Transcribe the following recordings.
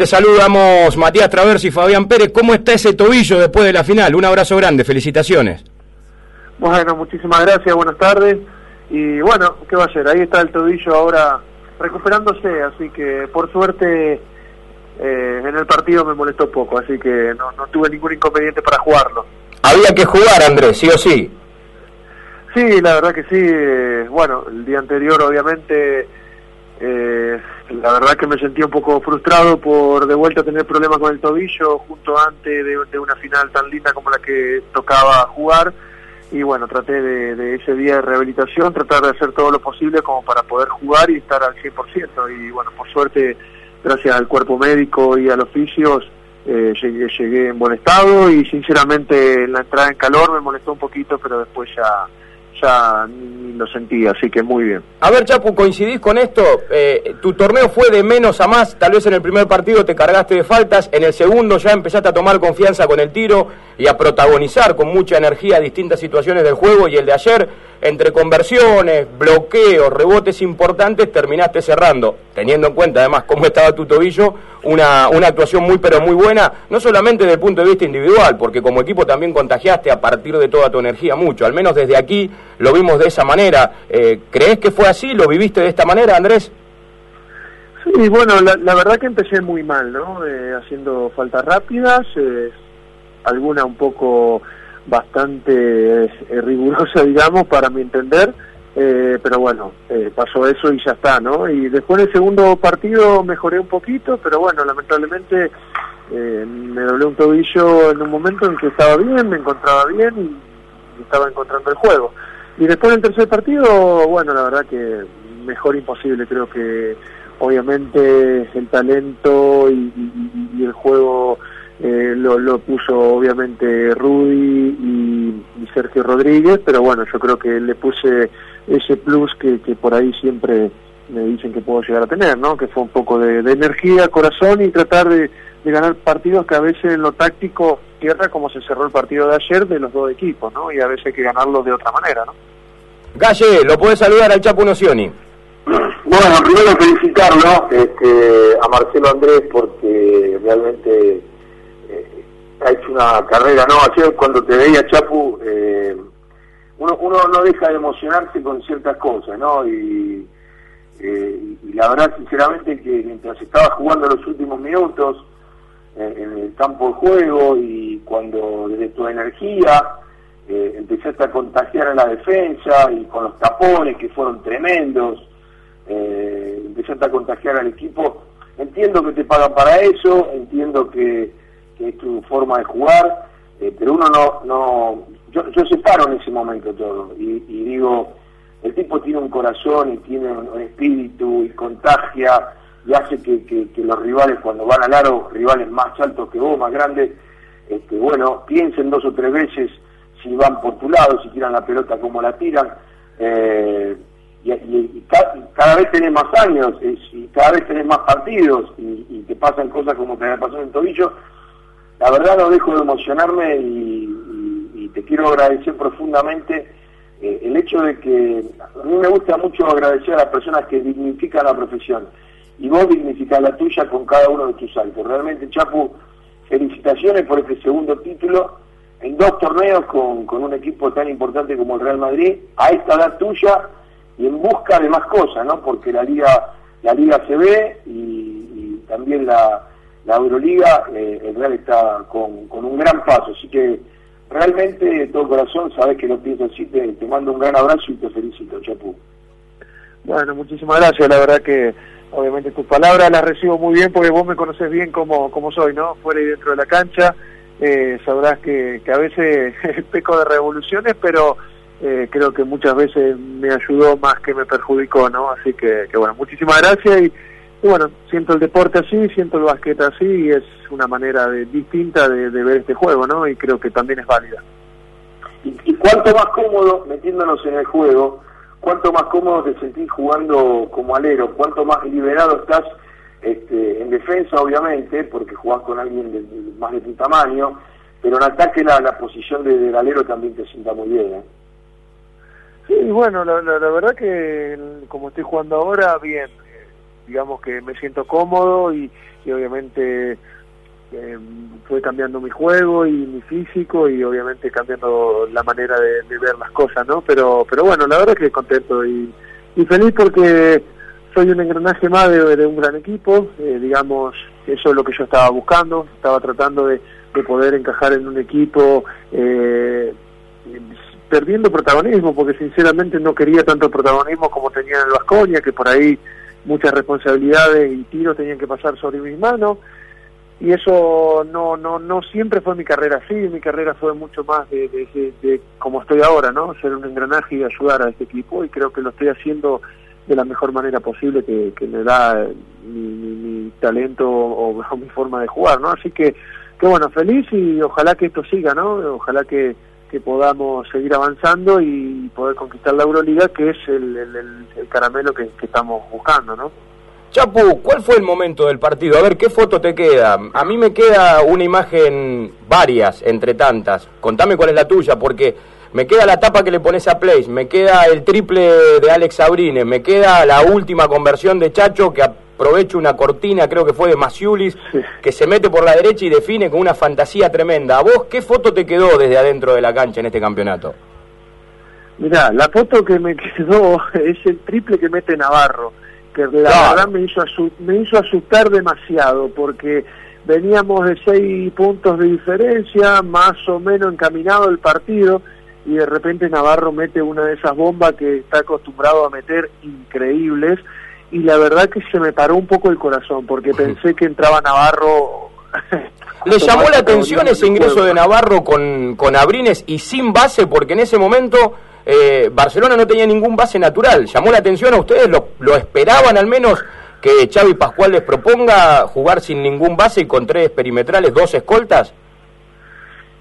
Te saludamos Matías Traversi y Fabián Pérez. ¿Cómo está ese tobillo después de la final? Un abrazo grande, felicitaciones. Bueno, muchísimas gracias, buenas tardes. Y bueno, ¿qué va a ser? Ahí está el tobillo ahora recuperándose, así que por suerte eh, en el partido me molestó poco, así que no, no tuve ningún inconveniente para jugarlo. Había que jugar, Andrés, sí o sí. Sí, la verdad que sí. Eh, bueno, el día anterior obviamente eh, la verdad que me sentí un poco frustrado por de vuelta tener problemas con el tobillo junto antes de, una final tan linda como la que tocaba jugar. Y bueno, traté de, ese día de rehabilitación tratar de hacer todo lo posible como para poder jugar y estar al 100% y bueno, por suerte gracias al cuerpo médico y a los fisios eh, llegué, llegué en buen estado y sinceramente la entrada en calor me molestó un poquito pero después ya ya ni lo sentía, así que muy bien. A ver, Chapu, ¿coincidís con esto? Eh, tu torneo fue de menos a más, tal vez en el primer partido te cargaste de faltas, en el segundo ya empezaste a tomar confianza con el tiro y a protagonizar con mucha energía distintas situaciones del juego y el de ayer, entre conversiones, bloqueos, rebotes importantes, terminaste cerrando, teniendo en cuenta además cómo estaba tu tobillo, una, una actuación muy pero muy buena, no solamente desde el punto de vista individual, porque como equipo también contagiaste a partir de toda tu energía mucho, al menos desde aquí lo vimos de esa manera. Eh, ¿Crees que fue así? ¿Lo viviste de esta manera, Andrés? Sí, bueno, la, verdad que empecé muy mal, ¿no? Eh, haciendo faltas rápidas, eh, alguna un poco bastante rigurosa, digamos, para mi entender, pero bueno, pasó eso y ya está, ¿no? Y después del segundo partido mejoré un poquito, pero bueno, lamentablemente me doblé un tobillo en un momento en que estaba bien, me encontraba bien y estaba encontrando el juego. Y después del tercer partido, bueno, la verdad que mejor imposible, creo que obviamente el talento y, el juego eh, lo, puso obviamente Rudy y, Sergio Rodríguez, pero bueno, yo creo que le puse ese plus que, por ahí siempre me dicen que puedo llegar a tener, ¿no? Que fue un poco de, energía, corazón y tratar de, de, ganar partidos que a veces en lo táctico tierra como se cerró el partido de ayer de los dos equipos, ¿no? Y a veces hay que ganarlo de otra manera, ¿no? Galle, lo puede saludar al Chapo Nocioni. Bueno, primero felicitarlo este, a Marcelo Andrés porque realmente ha hecho una carrera, ¿no? Ayer cuando te veía Chapu, eh, uno, uno no deja de emocionarse con ciertas cosas, ¿no? Y, eh, la verdad, sinceramente, que mientras estaba jugando los últimos minutos en el campo de juego y cuando desde tu energía eh, empezaste a contagiar a la defensa y con los tapones que fueron tremendos, eh, empezaste a contagiar al equipo. Entiendo que te pagan para eso, entiendo que, es tu forma de jugar, eh, pero uno no, no yo, yo separo en ese momento todo y, digo, el tipo tiene un corazón y tiene un, espíritu y contagia y hace que, que, los rivales cuando van al aro, rivales más altos que vos, más grandes, este, bueno, piensen dos o tres veces si van por tu lado, si tiran la pelota como la tiran. Eh, y, cada, vez tenés más años, y cada vez tenés más partidos y, te pasan cosas como te pasó en el tobillo, la verdad no dejo de emocionarme y, te quiero agradecer profundamente eh, el hecho de que a mí me gusta mucho agradecer a las personas que dignifican la profesión y vos dignificás la tuya con cada uno de tus saltos. Realmente, Chapu, felicitaciones por este segundo título en dos torneos con, un equipo tan importante como el Real Madrid, a esta edad tuya y en busca de más cosas, ¿no? Porque la liga la liga se ve y, también la, la Euroliga, eh, el Real está con, un gran paso, así que realmente de todo corazón sabes que lo pienso así, te, te mando un gran abrazo y te felicito, Chapu. Bueno, muchísimas gracias, la verdad que obviamente tus palabras las recibo muy bien porque vos me conoces bien como, como soy, ¿no? Fuera y dentro de la cancha eh, sabrás que, a veces peco de revoluciones, pero eh, creo que muchas veces me ayudó más que me perjudicó, ¿no? Así que, bueno, muchísimas gracias y, bueno, siento el deporte así, siento el basquete así y es una manera distinta de, ver este juego, ¿no? Y creo que también es válida. Y, y cuánto más cómodo metiéndonos en el juego, cuánto más cómodo te sentís jugando como alero, cuánto más liberado estás este, en defensa obviamente, porque jugás con alguien de, más de tu tamaño, pero en ataque la, la posición de, del alero también te sienta muy bien. ¿eh? Sí, bueno, la, verdad que como estoy jugando ahora, bien. Digamos que me siento cómodo y, obviamente eh, fue cambiando mi juego y mi físico y obviamente cambiando la manera de, ver las cosas, ¿no? Pero, pero bueno, la verdad es que contento y, y feliz porque soy un engranaje más de, un gran equipo, eh, digamos, eso es lo que yo estaba buscando, estaba tratando de, poder encajar en un equipo eh, perdiendo protagonismo, porque sinceramente no quería tanto protagonismo como tenía en el Vasconia, que por ahí muchas responsabilidades y tiros tenían que pasar sobre mis manos, y eso no no no siempre fue mi carrera así, mi carrera fue mucho más de, de como estoy ahora, ¿no? Ser un engranaje y ayudar a este equipo, y creo que lo estoy haciendo de la mejor manera posible que, me da mi, talento o, mi forma de jugar, ¿no? Así que, que bueno, feliz y ojalá que esto siga, ¿no? Ojalá que, que podamos seguir avanzando y poder conquistar la Euroliga, que es el, el, caramelo que, estamos buscando, ¿no? Chapu, ¿cuál fue el momento del partido? A ver, ¿qué foto te queda? A mí me queda una imagen, varias, entre tantas. Contame cuál es la tuya, porque me queda la tapa que le pones a Place, me queda el triple de Alex Abrines, me queda la última conversión de Chacho que aprovecha una cortina, creo que fue de Masiulis, que se mete por la derecha y define con una fantasía tremenda. ¿A vos qué foto te quedó desde adentro de la cancha en este campeonato? Mirá, la foto que me quedó es el triple que mete Navarro, que la verdad me hizo, me hizo asustar demasiado, porque veníamos de seis puntos de diferencia, más o menos encaminado el partido, y de repente Navarro mete una de esas bombas que está acostumbrado a meter increíbles y la verdad que se me paró un poco el corazón porque pensé que entraba Navarro ¿Le llamó la atención ese ingreso de Navarro con, con Abrines y sin base? Porque en ese momento eh, Barcelona no tenía ningún base natural. ¿Llamó la atención a ustedes? ¿Lo, ¿Lo esperaban al menos que Xavi Pascual les proponga jugar sin ningún base y con tres perimetrales, dos escoltas?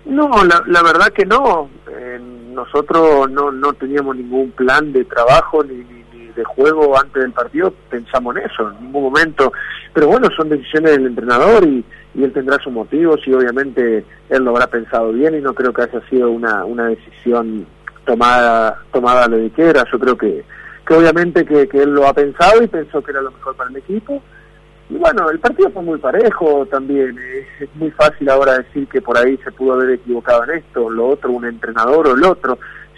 No, la, la verdad que no. Eh, nosotros no, no teníamos ningún plan de trabajo ni, ni, de juego antes del partido, pensamos en eso, en ningún momento. Pero bueno, son decisiones del entrenador y, y él tendrá sus motivos y obviamente él lo habrá pensado bien y no creo que haya sido una, una decisión tomada tomada a lo de Yo creo que, que obviamente que, que él lo ha pensado y pensó que era lo mejor para el equipo y bueno, el partido fue muy parejo también. Es, muy fácil ahora decir que por ahí se pudo haber equivocado en esto, lo otro, un entrenador o el otro.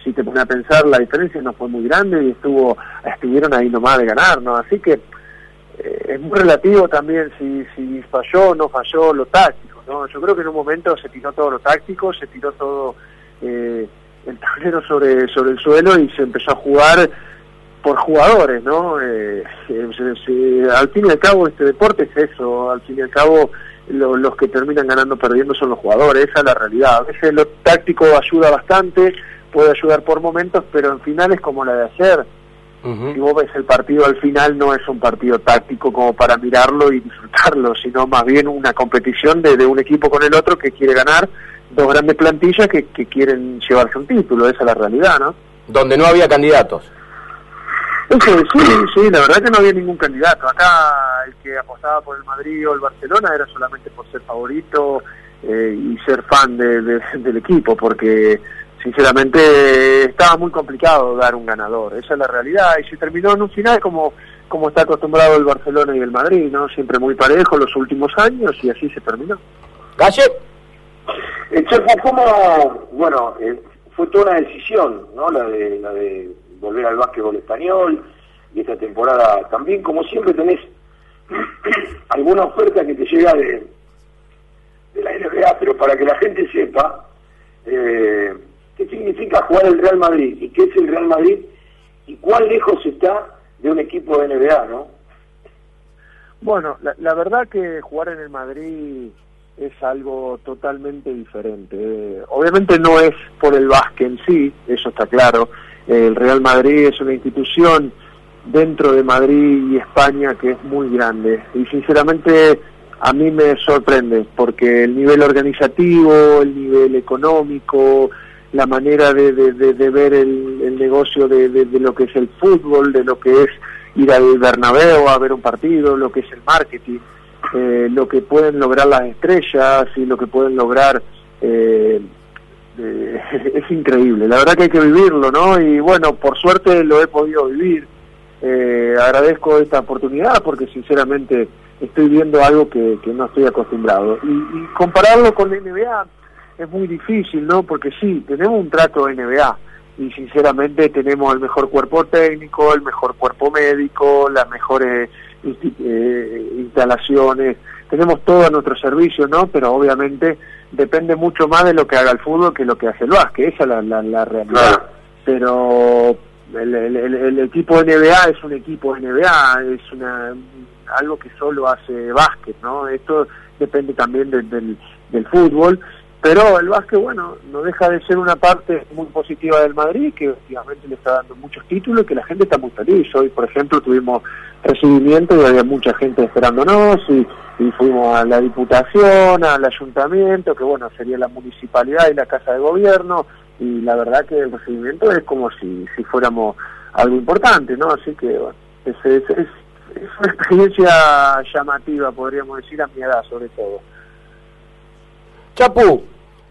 Si te pones a pensar, la diferencia no fue muy grande y estuvo estuvieron ahí nomás de ganar, ¿no? Así que eh, es muy relativo también si, si falló o no falló lo táctico, ¿no? Yo creo que en un momento se tiró todo lo táctico, se tiró todo eh, el tablero sobre, sobre el suelo y se empezó a jugar por jugadores, ¿no? Eh, al fin y al cabo este deporte es eso, al fin y al cabo los que terminan ganando perdiendo son los jugadores, esa es la realidad. A veces lo táctico ayuda bastante, puede ayudar por momentos, pero en finales como la de ayer, si vos ves el partido al final no es un partido táctico como para mirarlo y disfrutarlo, sino más bien una competición de, de un equipo con el otro que quiere ganar, dos grandes plantillas que, que quieren llevarse un título, esa es la realidad, ¿no? Donde no había candidatos. Eso, sí, sí, la verdad que no había ningún candidato. Acá el que apostaba por el Madrid o el Barcelona era solamente por ser favorito eh, y ser fan del equipo, porque sinceramente estaba muy complicado dar un ganador. Esa es la realidad. Y se terminó en un final como, como está acostumbrado el Barcelona y el Madrid, ¿no? Siempre muy parejo los últimos años y así se terminó. Calle. Eh, ¿cómo, bueno, eh, fue toda una decisión, ¿no? La de, la de volver al básquetbol español y esta temporada también, como siempre tenés alguna oferta que te llega de, de la NBA, pero para que la gente sepa eh, qué significa jugar el Real Madrid y qué es el Real Madrid y cuán lejos está de un equipo de NBA, ¿no? Bueno, la, la verdad que jugar en el Madrid es algo totalmente diferente. Eh, obviamente no es por el básquet en sí, eso está claro, el Real Madrid es una institución dentro de Madrid y España que es muy grande y sinceramente a mí me sorprende porque el nivel organizativo, el nivel económico, la manera de, ver el, negocio de, lo que es el fútbol, de lo que es ir al Bernabéu a ver un partido, lo que es el marketing, eh, lo que pueden lograr las estrellas y lo que pueden lograr eh, eh, es increíble. La verdad que hay que vivirlo, ¿no? Y bueno, por suerte lo he podido vivir. eh, agradezco esta oportunidad porque sinceramente estoy viendo algo que, no estoy acostumbrado. Y, compararlo con la NBA es muy difícil, ¿no? Porque sí, tenemos un trato de NBA y sinceramente tenemos el mejor cuerpo técnico, el mejor cuerpo médico, las mejores eh, instalaciones, tenemos todo a nuestro servicio, ¿no? Pero obviamente depende mucho más de lo que haga el fútbol que lo que hace el básquet, esa es la, la, realidad. Pero el, el, equipo NBA es un equipo NBA, es una algo que solo hace básquet, ¿no? Esto depende también del, del fútbol pero el básquet, bueno, no deja de ser una parte muy positiva del Madrid, que últimamente le está dando muchos títulos y que la gente está muy feliz. Hoy, por ejemplo, tuvimos recibimiento y había mucha gente esperándonos y, fuimos a la Diputación, al Ayuntamiento, que bueno, sería la municipalidad y la Casa de Gobierno, y la verdad que el recibimiento es como si, si fuéramos algo importante, ¿no? Así que, bueno, es, es, es una experiencia llamativa, podríamos decir, a mi edad sobre todo. Chapu,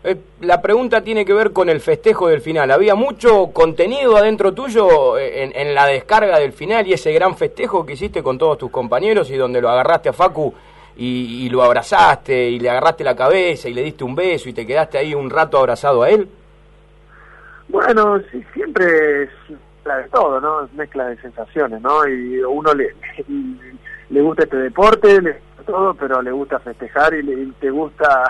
eh, la pregunta tiene que ver con el festejo del final. ¿Había mucho contenido adentro tuyo eh, en, la descarga del final y ese gran festejo que hiciste con todos tus compañeros y donde lo agarraste a Facu y, lo abrazaste y le agarraste la cabeza y le diste un beso y te quedaste ahí un rato abrazado a él? Bueno, sí, siempre es mezcla de todo, ¿no? Es mezcla de sensaciones, ¿no? Y uno le, le gusta este deporte, le todo, pero le gusta festejar y, le, y te gusta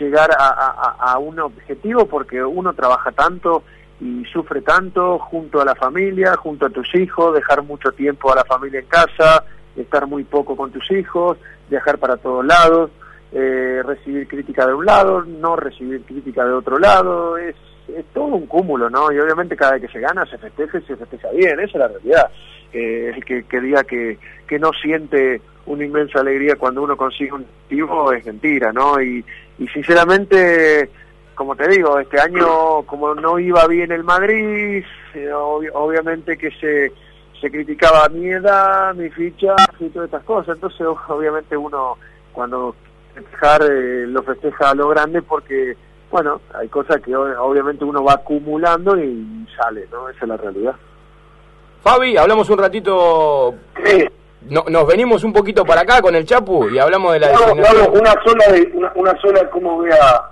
llegar a, un objetivo porque uno trabaja tanto y sufre tanto junto a la familia, junto a tus hijos, dejar mucho tiempo a la familia en casa, estar muy poco con tus hijos, viajar para todos lados, eh, recibir crítica de un lado, no recibir crítica de otro lado, es, es todo un cúmulo, ¿no? Y obviamente cada vez que se gana se festeja y se festeja bien, esa es la realidad. Eh, el que, que diga que, que no siente una inmensa alegría cuando uno consigue un objetivo es mentira, ¿no? Y, y sinceramente, como te digo, este año como no iba bien el Madrid, eh, obviamente que se, se criticaba mi edad, mi ficha y todas estas cosas, entonces obviamente uno cuando festejar eh, lo festeja a lo grande porque, bueno, hay cosas que obviamente uno va acumulando y sale, ¿no? Esa es la realidad. Fabi, hablamos un ratito no, nos venimos un poquito para acá con el Chapu y hablamos de la no, una sola de, una, una sola cómo vea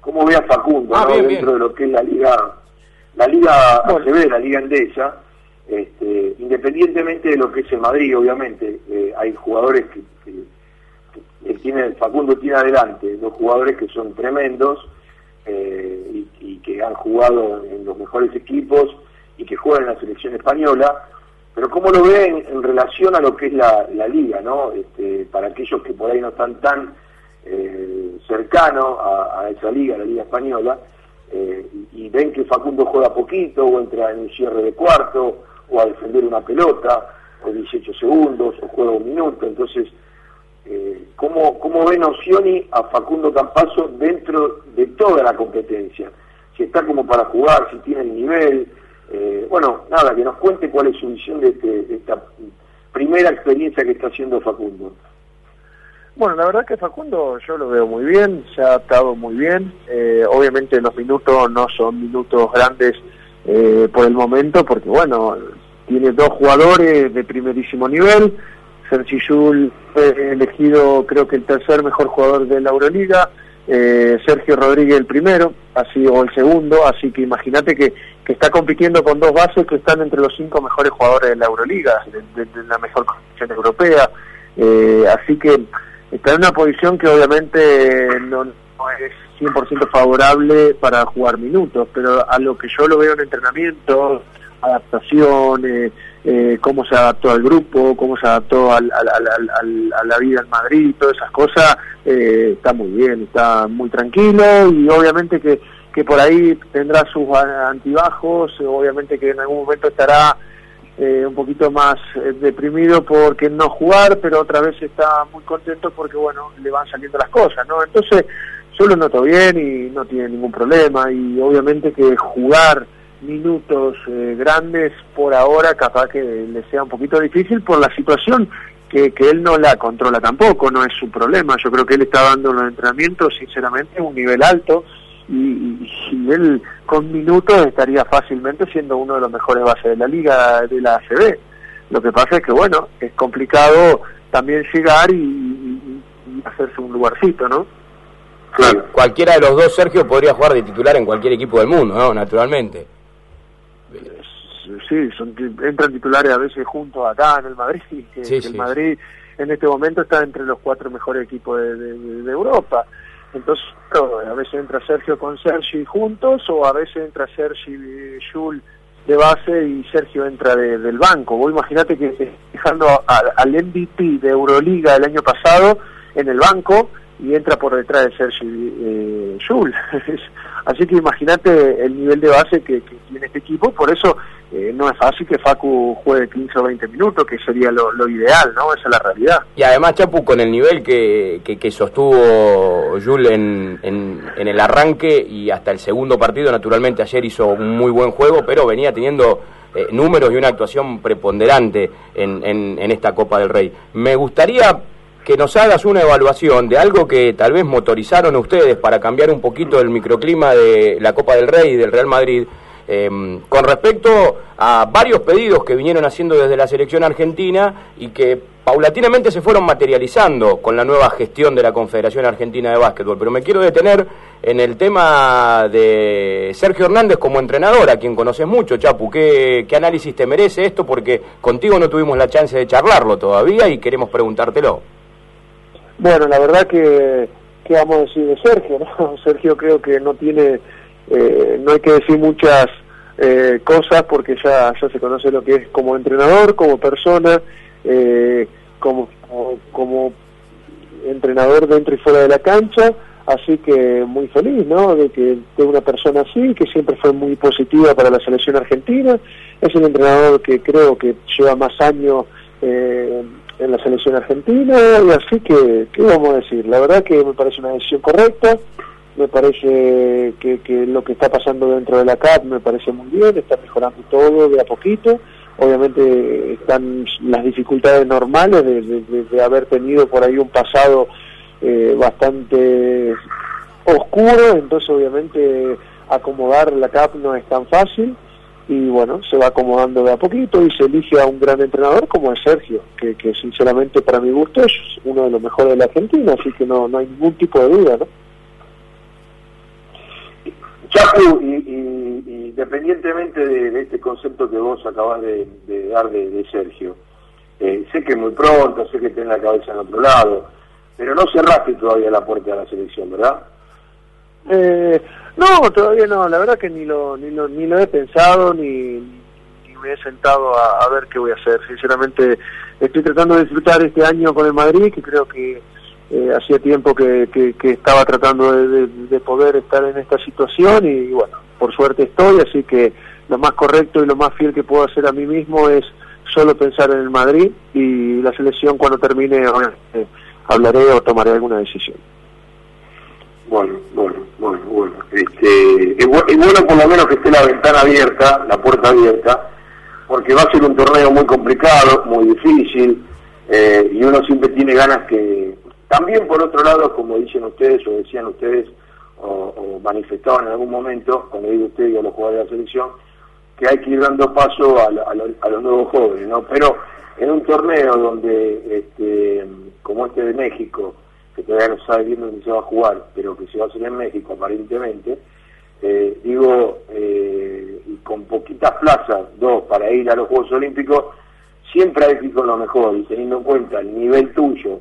cómo vea Facundo ah, dentro de lo que es la liga la liga ACB, la liga Endesa este, independientemente de lo que es el Madrid obviamente eh, hay jugadores que, que, tiene Facundo tiene adelante dos jugadores que son tremendos eh, y, y que han jugado en los mejores equipos y que juegan en la selección española pero cómo lo ven en, relación a lo que es la, liga, ¿no? Este, para aquellos que por ahí no están tan eh, cercanos a, esa liga, la liga española, eh, y, ven que Facundo juega poquito, o entra en un cierre de cuarto, o a defender una pelota, o 18 segundos, o juega un minuto, entonces, eh, ¿cómo, ¿cómo ven Ocioni a Facundo Campazo dentro de toda la competencia? Si está como para jugar, si tiene el nivel, eh, bueno, nada, que nos cuente cuál es su visión de, este, esta primera experiencia que está haciendo Facundo. Bueno, la verdad que Facundo yo lo veo muy bien, se ha adaptado muy bien. Eh, obviamente los minutos no son minutos grandes eh, por el momento, porque bueno, tiene dos jugadores de primerísimo nivel. Sergi Yul fue elegido creo que el tercer mejor jugador de la Euroliga. Eh, Sergio Rodríguez el primero, así o el segundo, así que imagínate que, que, está compitiendo con dos bases que están entre los cinco mejores jugadores de la Euroliga, de, la mejor competición europea, eh, así que está en una posición que obviamente no, es 100% favorable para jugar minutos, pero a lo que yo lo veo en entrenamiento, adaptaciones, eh, cómo se adaptó al grupo, cómo se adaptó al, a la vida en Madrid, todas esas cosas, eh, está muy bien, está muy tranquilo y obviamente que, que por ahí tendrá sus antibajos, obviamente que en algún momento estará eh, un poquito más deprimido porque no jugar, pero otra vez está muy contento porque, bueno, le van saliendo las cosas, ¿no? Entonces, yo lo noto bien y no tiene ningún problema y obviamente que jugar minutos eh, grandes por ahora capaz que le sea un poquito difícil por la situación que, que él no la controla tampoco, no es su problema. Yo creo que él está dando los entrenamientos sinceramente un nivel alto y, y, él con minutos estaría fácilmente siendo uno de los mejores bases de la liga de la ACB. Lo que pasa es que, bueno, es complicado también llegar y, hacerse un lugarcito, ¿no? Claro. Cualquiera de los dos, Sergio, podría jugar de titular en cualquier equipo del mundo, ¿no? Naturalmente. Sí, son, entran titulares a veces juntos acá en el Madrid, que, el Madrid en este momento está entre los cuatro mejores equipos de, Europa. Entonces, a veces entra Sergio con Sergi juntos o a veces entra Sergi y Jules de base y Sergio entra del banco. Vos imaginate que dejando al MVP de Euroliga el año pasado en el banco y entra por detrás de Sergi eh, Jules. Así que imagínate el nivel de base que, tiene este equipo, por eso eh, no es fácil que Facu juegue 15 o 20 minutos, que sería lo, ideal, ¿no? Esa es la realidad. Y además, Chapu, con el nivel que, que, sostuvo Jules en, en, el arranque y hasta el segundo partido, naturalmente ayer hizo un muy buen juego, pero venía teniendo eh, números y una actuación preponderante en, en esta Copa del Rey. Me gustaría que nos hagas una evaluación de algo que tal vez motorizaron ustedes para cambiar un poquito el microclima de la Copa del Rey y del Real Madrid, em, con respecto a varios pedidos que vinieron haciendo desde la selección argentina y que paulatinamente se fueron materializando con la nueva gestión de la Confederación Argentina de Básquetbol. Pero me quiero detener en el tema de Sergio Hernández como entrenador, a quien conoces mucho, Chapu. ¿Qué, ¿Qué análisis te merece esto? Porque contigo no tuvimos la chance de charlarlo todavía y queremos preguntártelo. Bueno, la verdad que, ¿qué vamos a decir de Sergio? ¿no? Sergio creo que no tiene, eh, no hay que decir muchas eh, cosas porque ya, ya se conoce lo que es como entrenador, como persona, eh, como, como, entrenador dentro y fuera de la cancha, así que muy feliz, ¿no? De que de una persona así, que siempre fue muy positiva para la selección argentina, es un entrenador que creo que lleva más años eh, en la selección argentina y así que, ¿qué vamos a decir? La verdad que me parece una decisión correcta, me parece que, que lo que está pasando dentro de la CAP me parece muy bien, está mejorando todo de a poquito, obviamente están las dificultades normales de, haber tenido por ahí un pasado eh, bastante oscuro, entonces obviamente acomodar la CAP no es tan fácil, y bueno, se va acomodando de a poquito y se elige a un gran entrenador como es Sergio, que, que sinceramente para mi gusto es uno de los mejores de la Argentina, así que no, no hay ningún tipo de duda, ¿no? Chapu, y, independientemente de, este concepto que vos acabas de, dar de, Sergio, eh, sé que muy pronto, sé que tenés la cabeza en otro lado, pero no cerraste todavía la puerta de la selección, ¿verdad? Eh, no, todavía no, la verdad que ni lo, ni lo, ni lo he pensado, ni, me he sentado a, ver qué voy a hacer. Sinceramente, estoy tratando de disfrutar este año con el Madrid, que creo que eh, hacía tiempo que, que, estaba tratando de, poder estar en esta situación y bueno, por suerte estoy, así que lo más correcto y lo más fiel que puedo hacer a mí mismo es solo pensar en el Madrid y la selección cuando termine hablaré o tomaré alguna decisión. Bueno, bueno, bueno, bueno. Este, es, bueno por lo menos que esté la ventana abierta, la puerta abierta, porque va a ser un torneo muy complicado, muy difícil, eh, y uno siempre tiene ganas que... También por otro lado, como dicen ustedes o decían ustedes, o, manifestaban en algún momento, cuando digo ustedes y a los jugadores de la selección, que hay que ir dando paso a, a, los nuevos jóvenes, ¿no? Pero en un torneo donde, este, como este de México, que todavía no sabe bien dónde se va a jugar, pero que se va a hacer en México aparentemente, eh, digo, eh, con poquitas plazas, dos, para ir a los Juegos Olímpicos, siempre hay que ir con lo mejor, y teniendo en cuenta el nivel tuyo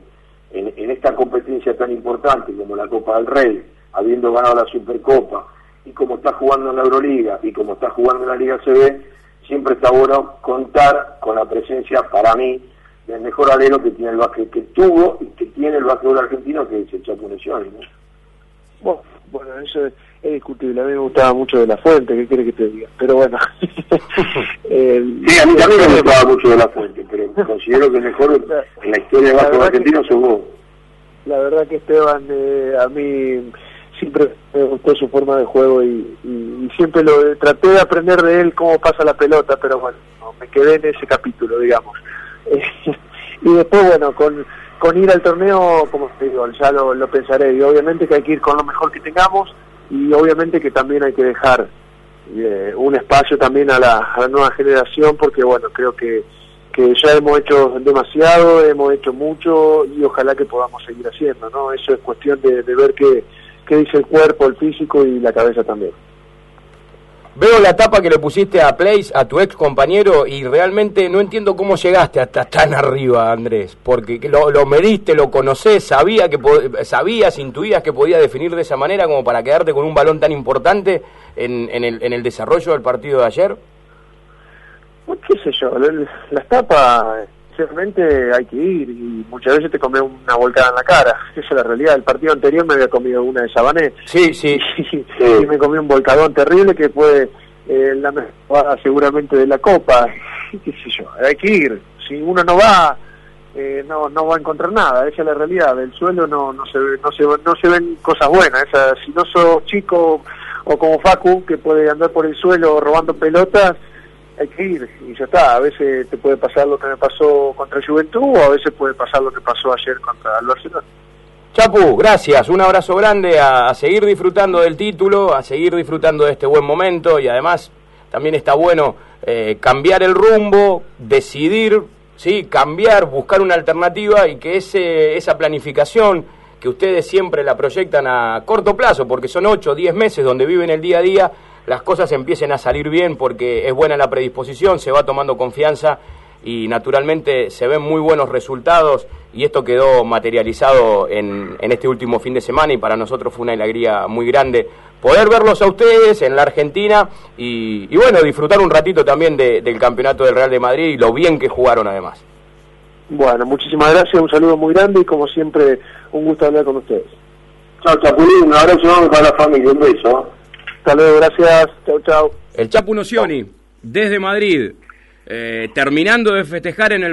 en, en esta competencia tan importante como la Copa del Rey, habiendo ganado la Supercopa, y como está jugando en la Euroliga, y como está jugando en la Liga CB, siempre está bueno contar con la presencia, para mí, el mejor alero que tiene el básquet, que tuvo y que tiene el básquetbol argentino, que es el Chapo ¿no? Bueno, eso es, discutible. A mí me gustaba mucho de la fuente, ¿qué quiere que te diga? Pero bueno. sí, a mí también me gustaba mucho de la fuente, pero considero que el mejor en la historia del básquetbol argentino sos vos. La verdad que Esteban, eh, a mí siempre me gustó su forma de juego y, y, siempre lo traté de aprender de él cómo pasa la pelota, pero bueno, me quedé en ese capítulo, digamos. Y después, bueno, con, con ir al torneo, como te digo, ya lo, lo pensaré. Y obviamente que hay que ir con lo mejor que tengamos y obviamente que también hay que dejar eh, un espacio también a la, nueva generación porque, bueno, creo que, que ya hemos hecho demasiado, hemos hecho mucho y ojalá que podamos seguir haciendo, ¿no? Eso es cuestión de, ver qué, qué dice el cuerpo, el físico y la cabeza también. Veo la tapa que le pusiste a Place, a tu ex compañero, y realmente no entiendo cómo llegaste hasta tan arriba, Andrés, porque lo, lo mediste, lo conocés, sabía que sabías, intuías que podía definir de esa manera como para quedarte con un balón tan importante en, en, el, en el desarrollo del partido de ayer. Pues, qué sé yo, las tapas sinceramente hay que ir y muchas veces te comes una volcada en la cara. Esa es la realidad. El partido anterior me había comido una de Sabané. Sí, sí. Y, me comí un volcadón terrible que fue eh, la mejor seguramente de la Copa. ¿Qué sé yo? Hay que ir. Si uno no va, eh, no no va a encontrar nada. Esa es la realidad. Del suelo no no se no se no se ven cosas buenas. Esa, si no sos chico o como Facu que puede andar por el suelo robando pelotas hay que ir y ya está. A veces te puede pasar lo que me pasó contra el Juventud o a veces puede pasar lo que pasó ayer contra el Barcelona. Chapu, gracias, un abrazo grande a, seguir disfrutando del título, a seguir disfrutando de este buen momento y además también está bueno eh, cambiar el rumbo, decidir, sí, cambiar, buscar una alternativa y que ese, esa planificación que ustedes siempre la proyectan a corto plazo, porque son 8 o 10 meses donde viven el día a día, las cosas empiecen a salir bien porque es buena la predisposición, se va tomando confianza y naturalmente se ven muy buenos resultados y esto quedó materializado en, en, este último fin de semana y para nosotros fue una alegría muy grande poder verlos a ustedes en la Argentina y, bueno, disfrutar un ratito también del campeonato del Real de Madrid y lo bien que jugaron además. Bueno, muchísimas gracias, un saludo muy grande y como siempre un gusto hablar con ustedes. Chao, Chapulín, un abrazo para la familia, un beso. Hasta luego, gracias. Chau, chau. El Chapu Nocioni, desde Madrid, eh, terminando de festejar en el